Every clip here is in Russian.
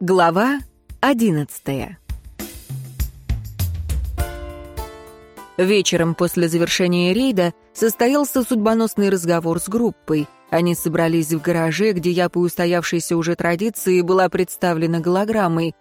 Глава одиннадцатая Вечером после завершения рейда состоялся судьбоносный разговор с группой. Они собрались в гараже, где я по устоявшейся уже традиции была представлена голограммой.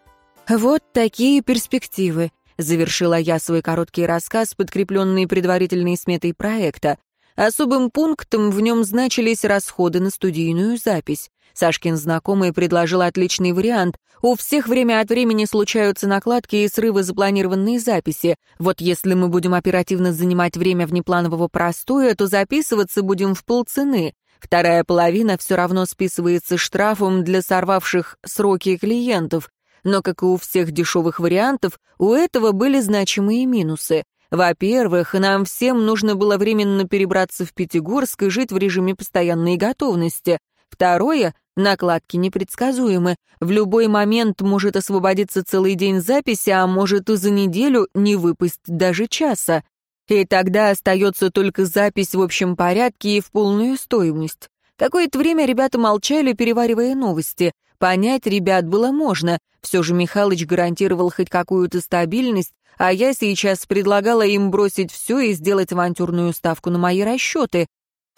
«Вот такие перспективы», — завершила я свой короткий рассказ, подкрепленный предварительной сметой проекта. Особым пунктом в нем значились расходы на студийную запись. Сашкин знакомый предложил отличный вариант. У всех время от времени случаются накладки и срывы запланированной записи. Вот если мы будем оперативно занимать время внепланового простоя, то записываться будем в полцены. Вторая половина все равно списывается штрафом для сорвавших сроки клиентов. Но, как и у всех дешевых вариантов, у этого были значимые минусы. Во-первых, нам всем нужно было временно перебраться в Пятигорск и жить в режиме постоянной готовности. Второе Накладки непредсказуемы. В любой момент может освободиться целый день записи, а может и за неделю не выпасть даже часа. И тогда остается только запись в общем порядке и в полную стоимость. Какое-то время ребята молчали, переваривая новости. Понять ребят было можно. Все же Михалыч гарантировал хоть какую-то стабильность, а я сейчас предлагала им бросить все и сделать авантюрную ставку на мои расчеты.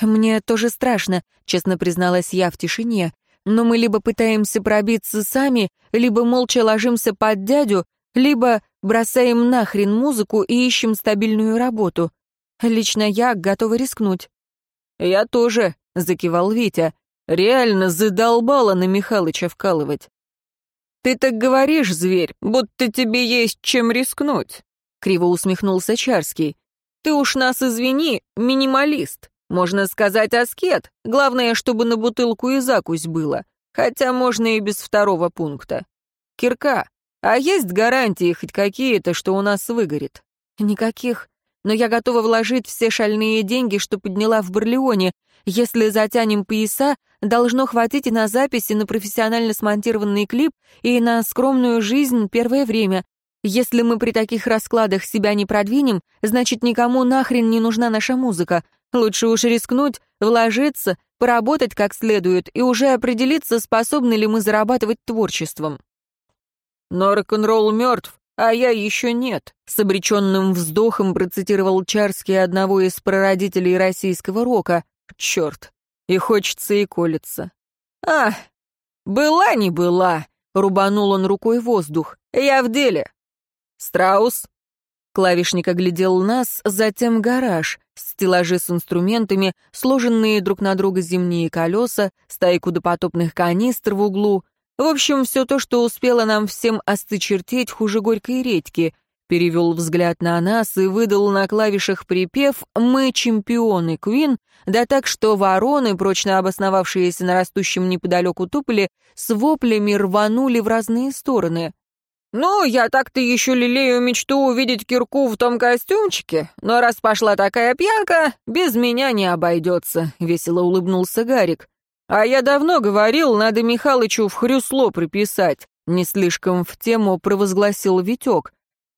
«Мне тоже страшно», — честно призналась я в тишине но мы либо пытаемся пробиться сами, либо молча ложимся под дядю, либо бросаем нахрен музыку и ищем стабильную работу. Лично я готова рискнуть». «Я тоже», — закивал Витя. «Реально задолбало на Михалыча вкалывать». «Ты так говоришь, зверь, будто тебе есть чем рискнуть», — криво усмехнулся Чарский. «Ты уж нас извини, минималист. Можно сказать аскет, главное, чтобы на бутылку и закусь было, хотя можно и без второго пункта. Кирка, а есть гарантии хоть какие-то, что у нас выгорит? Никаких. Но я готова вложить все шальные деньги, что подняла в Барлеоне. Если затянем пояса, должно хватить и на записи, на профессионально смонтированный клип, и на скромную жизнь первое время. Если мы при таких раскладах себя не продвинем, значит, никому нахрен не нужна наша музыка. Лучше уж рискнуть, вложиться, поработать как следует и уже определиться, способны ли мы зарабатывать творчеством. Но рок-н-ролл мертв, а я еще нет, с обреченным вздохом процитировал Чарский одного из прародителей российского рока. Черт, и хочется и колется. А, была не была, рубанул он рукой воздух. Я в деле. Страус, Клавишник оглядел нас, затем гараж, стеллажи с инструментами, сложенные друг на друга зимние колеса, стайку допотопных канистр в углу. В общем, все то, что успело нам всем остычертеть хуже горькой редьки. Перевел взгляд на нас и выдал на клавишах припев «Мы чемпионы, Квин», да так, что вороны, прочно обосновавшиеся на растущем неподалеку туполе, с воплями рванули в разные стороны. «Ну, я так-то еще лелею мечту увидеть Кирку в том костюмчике, но раз пошла такая пьянка, без меня не обойдется», — весело улыбнулся Гарик. «А я давно говорил, надо Михалычу в хрюсло приписать», — не слишком в тему провозгласил Витек.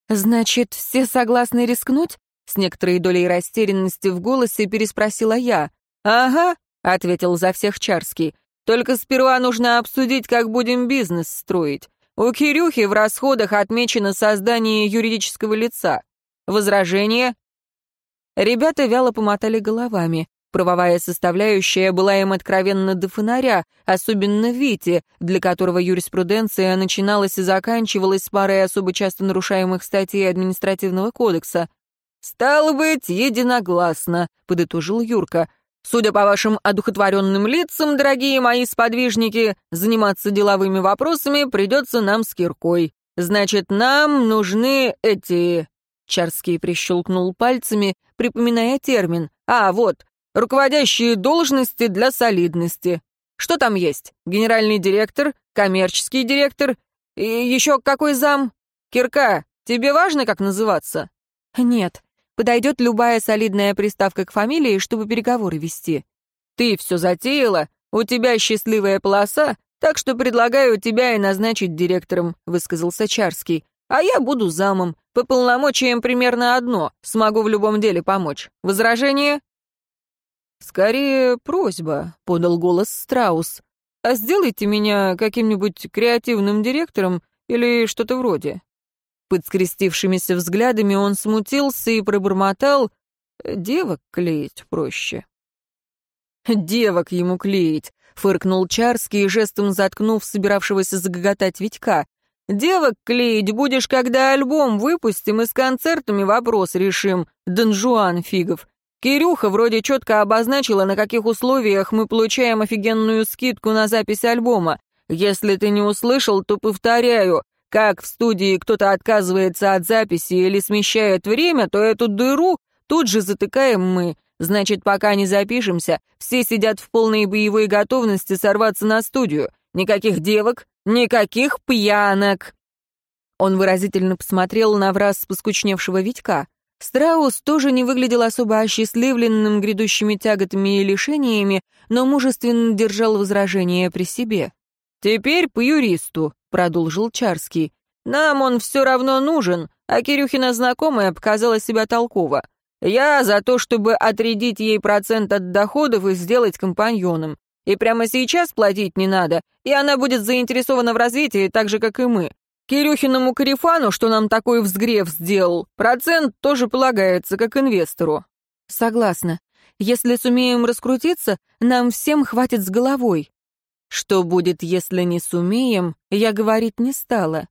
«Значит, все согласны рискнуть?» — с некоторой долей растерянности в голосе переспросила я. «Ага», — ответил за всех Чарский. «Только сперва нужно обсудить, как будем бизнес строить. У Кирюхи в расходах отмечено создание юридического лица. Возражение? Ребята вяло помотали головами. Правовая составляющая была им откровенно до фонаря, особенно Вите, для которого юриспруденция начиналась и заканчивалась с парой особо часто нарушаемых статей административного кодекса. «Стало быть, единогласно», — подытожил Юрка. Судя по вашим одухотворенным лицам, дорогие мои сподвижники, заниматься деловыми вопросами придется нам с Киркой. Значит, нам нужны эти...» Чарский прищелкнул пальцами, припоминая термин. «А, вот, руководящие должности для солидности. Что там есть? Генеральный директор, коммерческий директор и еще какой зам? Кирка, тебе важно, как называться?» «Нет», Подойдет любая солидная приставка к фамилии, чтобы переговоры вести. Ты все затеяла, у тебя счастливая полоса, так что предлагаю тебя и назначить директором», — высказался Чарский. «А я буду замом. По полномочиям примерно одно. Смогу в любом деле помочь. Возражение?» «Скорее, просьба», — подал голос Страус. а сделайте меня каким-нибудь креативным директором или что-то вроде». Под скрестившимися взглядами он смутился и пробормотал «девок клеить проще». «Девок ему клеить», — фыркнул Чарский, жестом заткнув собиравшегося загоготать Витька. «Девок клеить будешь, когда альбом выпустим и с концертами вопрос решим, Донжуан фигов. Кирюха вроде четко обозначила, на каких условиях мы получаем офигенную скидку на запись альбома. Если ты не услышал, то повторяю, как в студии кто-то отказывается от записи или смещает время, то эту дыру тут же затыкаем мы. Значит, пока не запишемся, все сидят в полной боевой готовности сорваться на студию. Никаких девок, никаких пьянок. Он выразительно посмотрел на враз поскучневшего Витька. Страус тоже не выглядел особо осчастливленным грядущими тяготами и лишениями, но мужественно держал возражение при себе. «Теперь по юристу», — продолжил Чарский. «Нам он все равно нужен, а Кирюхина знакомая показала себя толково. Я за то, чтобы отрядить ей процент от доходов и сделать компаньоном. И прямо сейчас платить не надо, и она будет заинтересована в развитии так же, как и мы. Кирюхиному Карифану, что нам такой взгрев сделал, процент тоже полагается, как инвестору». «Согласна. Если сумеем раскрутиться, нам всем хватит с головой». Что будет, если не сумеем, я говорить не стала.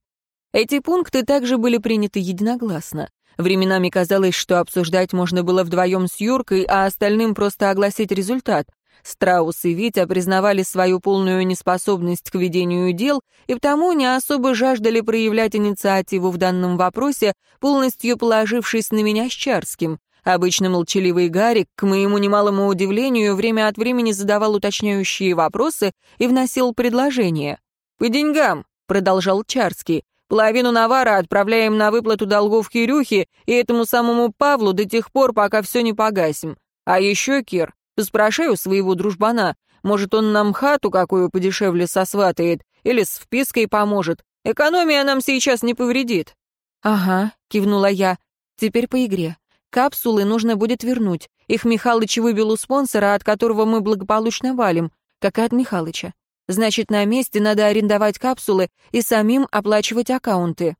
Эти пункты также были приняты единогласно. Временами казалось, что обсуждать можно было вдвоем с Юркой, а остальным просто огласить результат. Страус и Витя признавали свою полную неспособность к ведению дел и потому не особо жаждали проявлять инициативу в данном вопросе, полностью положившись на меня с Чарским. Обычно молчаливый Гарик, к моему немалому удивлению, время от времени задавал уточняющие вопросы и вносил предложения. «По деньгам», — продолжал Чарский, «половину навара отправляем на выплату долгов Кирюхе и этому самому Павлу до тех пор, пока все не погасим. А еще, Кир, поспрашай у своего дружбана, может, он нам хату какую подешевле сосватает или с впиской поможет. Экономия нам сейчас не повредит». «Ага», — кивнула я, — «теперь по игре. Капсулы нужно будет вернуть. Их Михалыч выбил у спонсора, от которого мы благополучно валим, как и от Михалыча. Значит, на месте надо арендовать капсулы и самим оплачивать аккаунты.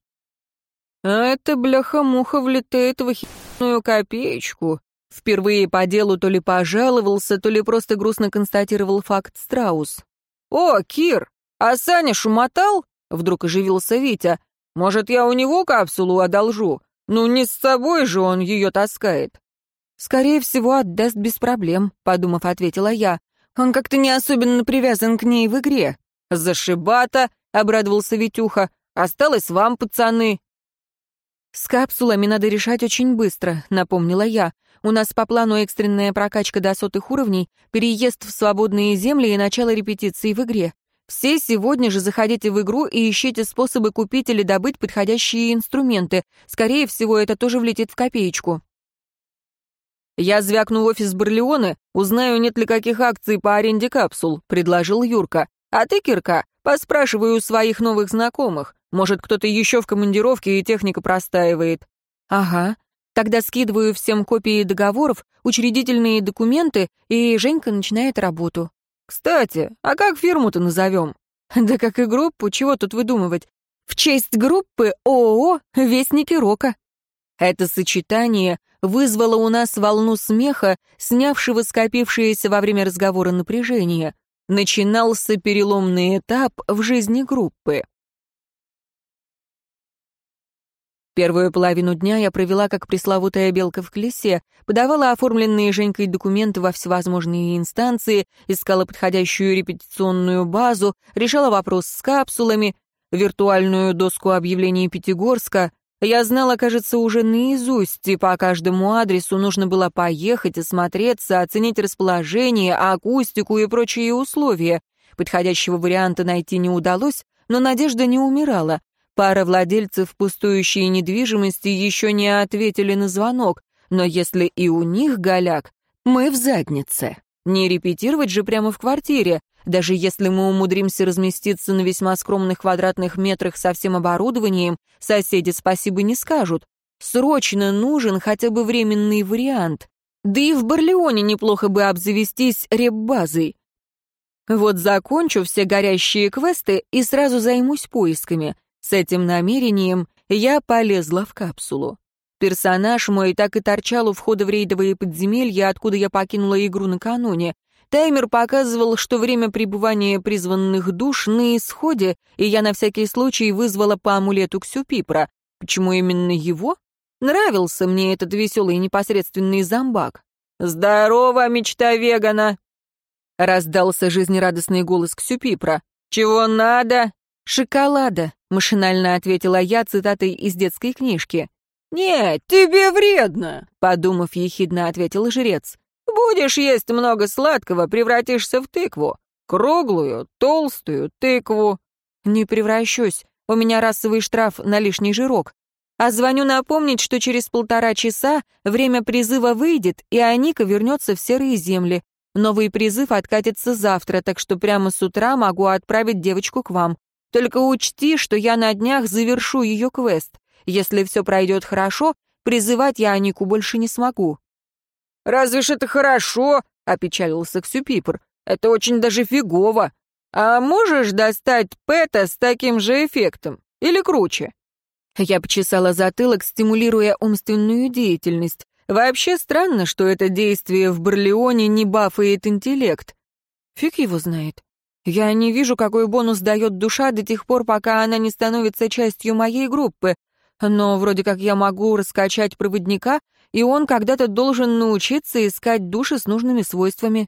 А это бляха-муха влетает в хитную копеечку. Впервые по делу то ли пожаловался, то ли просто грустно констатировал факт Страус. «О, Кир, а Саня шумотал?» — вдруг оживился Витя. «Может, я у него капсулу одолжу? Ну, не с собой же он ее таскает. Скорее всего, отдаст без проблем, подумав, ответила я. Он как-то не особенно привязан к ней в игре. Зашибата, обрадовался Витюха. Осталось вам, пацаны. С капсулами надо решать очень быстро, напомнила я. У нас по плану экстренная прокачка до сотых уровней, переезд в свободные земли и начало репетиции в игре. Все сегодня же заходите в игру и ищите способы купить или добыть подходящие инструменты. Скорее всего, это тоже влетит в копеечку. «Я звякну в офис Барлеоне, узнаю, нет ли каких акций по аренде капсул», — предложил Юрка. «А ты, Кирка, поспрашиваю у своих новых знакомых. Может, кто-то еще в командировке и техника простаивает». «Ага. Тогда скидываю всем копии договоров, учредительные документы, и Женька начинает работу». «Кстати, а как фирму-то назовем?» «Да как и группу, чего тут выдумывать? В честь группы ООО «Вестники Рока». Это сочетание вызвало у нас волну смеха, снявшего скопившееся во время разговора напряжение. Начинался переломный этап в жизни группы. Первую половину дня я провела как пресловутая белка в колесе, подавала оформленные Женькой документы во всевозможные инстанции, искала подходящую репетиционную базу, решала вопрос с капсулами, виртуальную доску объявлений Пятигорска. Я знала, кажется, уже наизусть, и по каждому адресу нужно было поехать, осмотреться, оценить расположение, акустику и прочие условия. Подходящего варианта найти не удалось, но надежда не умирала. Пара владельцев пустующей недвижимости еще не ответили на звонок, но если и у них голяк, мы в заднице. Не репетировать же прямо в квартире, даже если мы умудримся разместиться на весьма скромных квадратных метрах со всем оборудованием, соседи спасибо не скажут. Срочно нужен хотя бы временный вариант. Да и в Барлеоне неплохо бы обзавестись реп-базой. Вот закончу все горящие квесты и сразу займусь поисками. С этим намерением я полезла в капсулу. Персонаж мой так и торчал у входа в рейдовые подземелья, откуда я покинула игру накануне. Таймер показывал, что время пребывания призванных душ на исходе, и я на всякий случай вызвала по амулету Ксюпипра. Почему именно его? Нравился мне этот веселый непосредственный зомбак. «Здорово, мечта вегана!» Раздался жизнерадостный голос Ксюпипра. «Чего надо?» «Шоколада», — машинально ответила я цитатой из детской книжки. «Нет, тебе вредно», — подумав, ехидно ответил жрец. «Будешь есть много сладкого, превратишься в тыкву. Круглую, толстую тыкву». «Не превращусь. У меня расовый штраф на лишний жирок. А звоню напомнить, что через полтора часа время призыва выйдет, и Аника вернется в серые земли. Новый призыв откатится завтра, так что прямо с утра могу отправить девочку к вам. Только учти, что я на днях завершу ее квест. Если все пройдет хорошо, призывать я Анику больше не смогу». «Разве ж это хорошо?» — опечалился Ксюпипр. «Это очень даже фигово. А можешь достать Пэта с таким же эффектом? Или круче?» Я почесала затылок, стимулируя умственную деятельность. Вообще странно, что это действие в Барлеоне не бафает интеллект. Фиг его знает. Я не вижу, какой бонус дает душа до тех пор, пока она не становится частью моей группы, но вроде как я могу раскачать проводника, и он когда-то должен научиться искать души с нужными свойствами.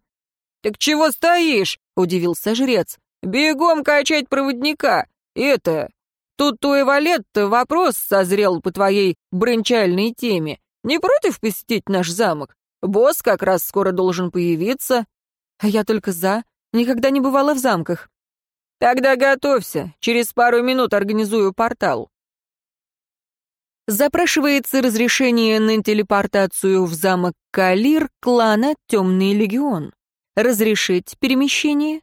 «Так чего стоишь?» — удивился жрец. «Бегом качать проводника! Это... Тут у Эвалетта вопрос созрел по твоей бренчальной теме. Не против посетить наш замок? Босс как раз скоро должен появиться». «А я только за. Никогда не бывала в замках». «Тогда готовься. Через пару минут организую портал». Запрашивается разрешение на телепортацию в замок Калир клана Темный Легион. Разрешить перемещение?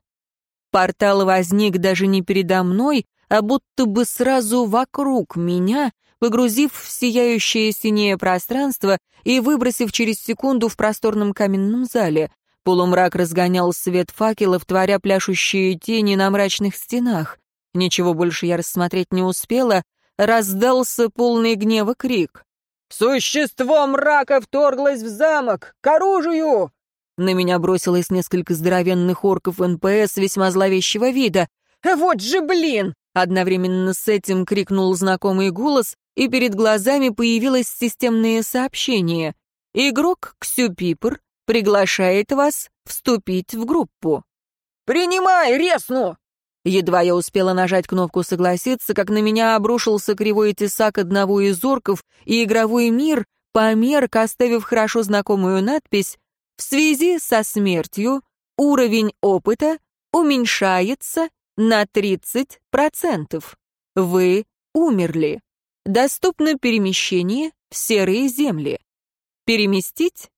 Портал возник даже не передо мной, а будто бы сразу вокруг меня, погрузив в сияющее синее пространство и выбросив через секунду в просторном каменном зале. Полумрак разгонял свет факелов, творя пляшущие тени на мрачных стенах. Ничего больше я рассмотреть не успела, раздался полный гнева крик. «Существо мрака вторглось в замок! К оружию!» На меня бросилось несколько здоровенных орков НПС весьма зловещего вида. «Вот же блин!» Одновременно с этим крикнул знакомый голос, и перед глазами появилось системное сообщение. «Игрок Ксюпипр приглашает вас вступить в группу». «Принимай, резче, ну!» Едва я успела нажать кнопку «Согласиться», как на меня обрушился кривой тесак одного из орков, и игровой мир померк, оставив хорошо знакомую надпись «В связи со смертью уровень опыта уменьшается на 30%. Вы умерли. Доступно перемещение в серые земли. Переместить?»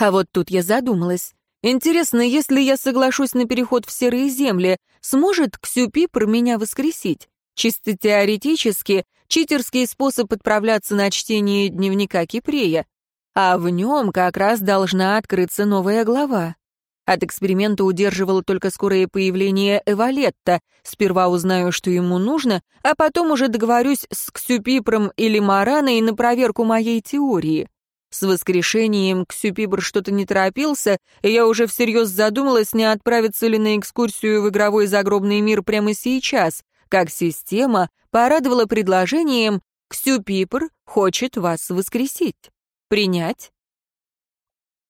А вот тут я задумалась. Интересно, если я соглашусь на переход в серые земли, сможет Ксюпипр меня воскресить? Чисто теоретически, читерский способ отправляться на чтение дневника Кипрея. А в нем как раз должна открыться новая глава. От эксперимента удерживало только скорое появление Эвалетта. Сперва узнаю, что ему нужно, а потом уже договорюсь с Ксюпипром или Мараной на проверку моей теории. С воскрешением Ксюпибр что-то не торопился, и я уже всерьез задумалась, не отправиться ли на экскурсию в игровой загробный мир прямо сейчас, как система порадовала предложением «Ксюпипр хочет вас воскресить». Принять?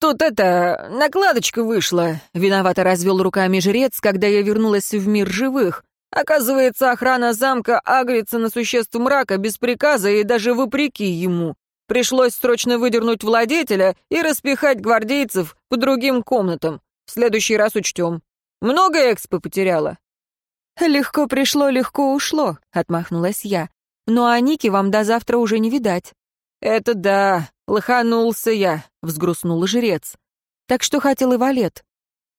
«Тут это, накладочка вышла», — виновато развел руками жрец, когда я вернулась в мир живых. Оказывается, охрана замка агрится на существ мрака без приказа и даже вопреки ему. Пришлось срочно выдернуть владетеля и распихать гвардейцев по другим комнатам. В следующий раз учтем. Много экспо потеряла?» «Легко пришло, легко ушло», — отмахнулась я. «Ну а Ники вам до завтра уже не видать». «Это да, лоханулся я», — взгрустнул жрец. «Так что хотел и валет?»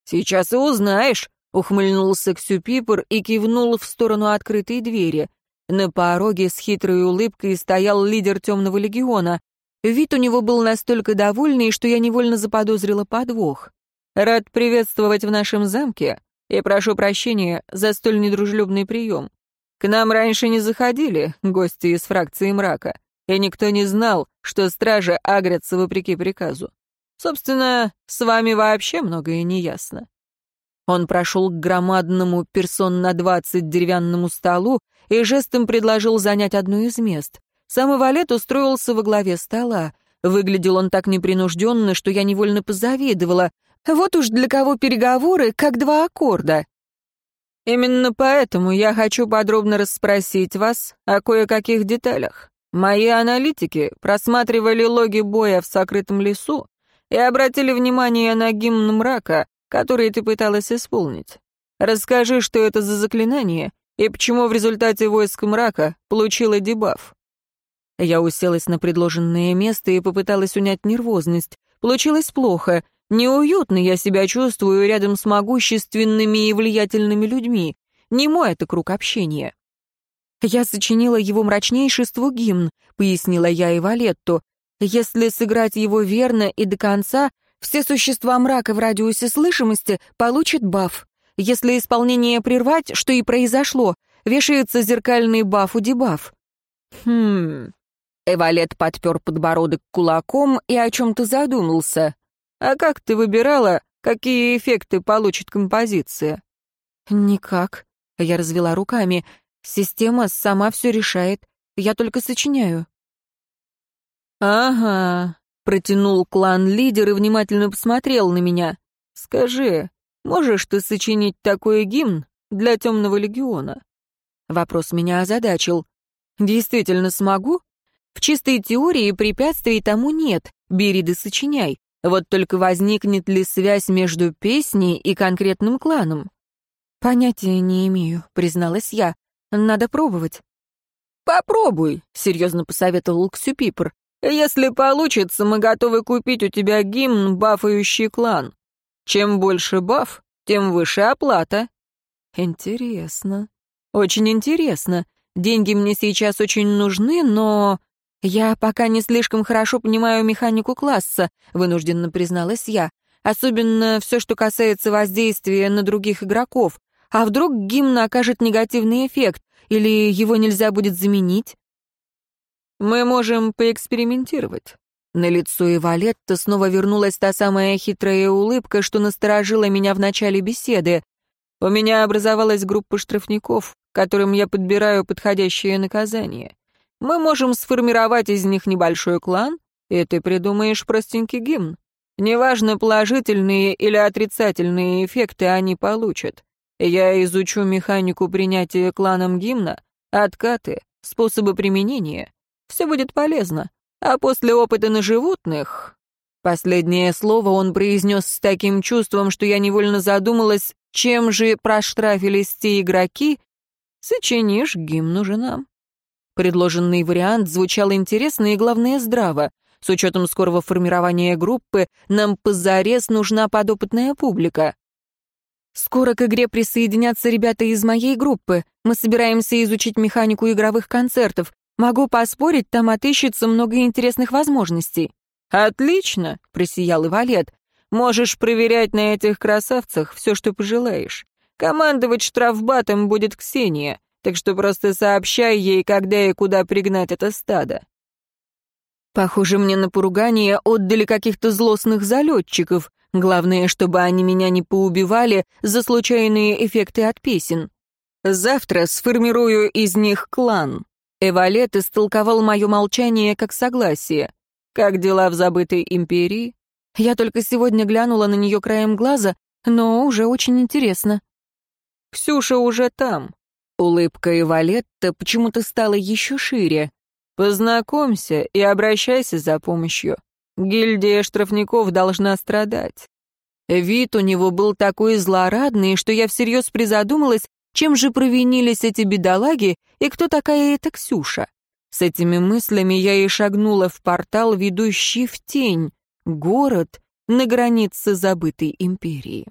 «Сейчас и узнаешь», — ухмыльнулся Ксюпипер и кивнул в сторону открытой двери. На пороге с хитрой улыбкой стоял лидер Темного легиона. Вид у него был настолько довольный, что я невольно заподозрила подвох. Рад приветствовать в нашем замке и прошу прощения за столь недружелюбный прием. К нам раньше не заходили гости из фракции мрака, и никто не знал, что стражи агрятся вопреки приказу. Собственно, с вами вообще многое не ясно. Он прошел к громадному персон на двадцать деревянному столу и жестом предложил занять одно из мест. Сам Валет устроился во главе стола. Выглядел он так непринужденно, что я невольно позавидовала. Вот уж для кого переговоры, как два аккорда. Именно поэтому я хочу подробно расспросить вас о кое-каких деталях. Мои аналитики просматривали логи боя в сокрытом лесу и обратили внимание на гимн мрака, который ты пыталась исполнить. Расскажи, что это за заклинание и почему в результате войск мрака получила дебаф. Я уселась на предложенное место и попыталась унять нервозность. Получилось плохо. Неуютно я себя чувствую рядом с могущественными и влиятельными людьми. Не мой это круг общения. «Я сочинила его мрачнейшеству гимн», — пояснила я и Валетту. «Если сыграть его верно и до конца, все существа мрака в радиусе слышимости получат баф. Если исполнение прервать, что и произошло, вешается зеркальный баф у дебаф». «Хм...» Эвалет подпер подбородок кулаком и о чем-то задумался. «А как ты выбирала, какие эффекты получит композиция?» «Никак», — я развела руками. Система сама все решает. Я только сочиняю». «Ага», — протянул клан-лидер и внимательно посмотрел на меня. «Скажи, можешь ты сочинить такой гимн для Темного Легиона?» Вопрос меня озадачил. «Действительно смогу?» В чистой теории препятствий тому нет, бери да сочиняй. Вот только возникнет ли связь между песней и конкретным кланом? «Понятия не имею», — призналась я. Надо пробовать». «Попробуй», — серьезно посоветовал Ксюпипр. «Если получится, мы готовы купить у тебя гимн, бафающий клан. Чем больше баф, тем выше оплата». «Интересно. Очень интересно. Деньги мне сейчас очень нужны, но...» «Я пока не слишком хорошо понимаю механику класса», — вынужденно призналась я. «Особенно все, что касается воздействия на других игроков. А вдруг гимн окажет негативный эффект, или его нельзя будет заменить? Мы можем поэкспериментировать. На лицо Ивалетта снова вернулась та самая хитрая улыбка, что насторожила меня в начале беседы. У меня образовалась группа штрафников, которым я подбираю подходящее наказание. Мы можем сформировать из них небольшой клан, и ты придумаешь простенький гимн. Неважно, положительные или отрицательные эффекты они получат. Я изучу механику принятия кланом гимна, откаты, способы применения. Все будет полезно. А после опыта на животных... Последнее слово он произнес с таким чувством, что я невольно задумалась, чем же проштрафились те игроки. Сочинишь гимн женам. Предложенный вариант звучал интересно и, главное, здраво. С учетом скорого формирования группы нам позарез нужна подопытная публика. Скоро к игре присоединятся ребята из моей группы. Мы собираемся изучить механику игровых концертов. Могу поспорить, там отыщется много интересных возможностей». «Отлично!» — просиял Ивалет. «Можешь проверять на этих красавцах все, что пожелаешь. Командовать штрафбатом будет Ксения, так что просто сообщай ей, когда и куда пригнать это стадо». Похоже, мне на поругание отдали каких-то злостных залетчиков. Главное, чтобы они меня не поубивали за случайные эффекты от песен. Завтра сформирую из них клан. Эвалет истолковал мое молчание как согласие. Как дела в забытой империи? Я только сегодня глянула на нее краем глаза, но уже очень интересно. Ксюша уже там. Улыбка Эвалетта почему-то стала еще шире. Познакомься и обращайся за помощью. Гильдия штрафников должна страдать. Вид у него был такой злорадный, что я всерьез призадумалась, чем же провинились эти бедолаги и кто такая эта Ксюша. С этими мыслями я и шагнула в портал, ведущий в тень, город на границе забытой империи.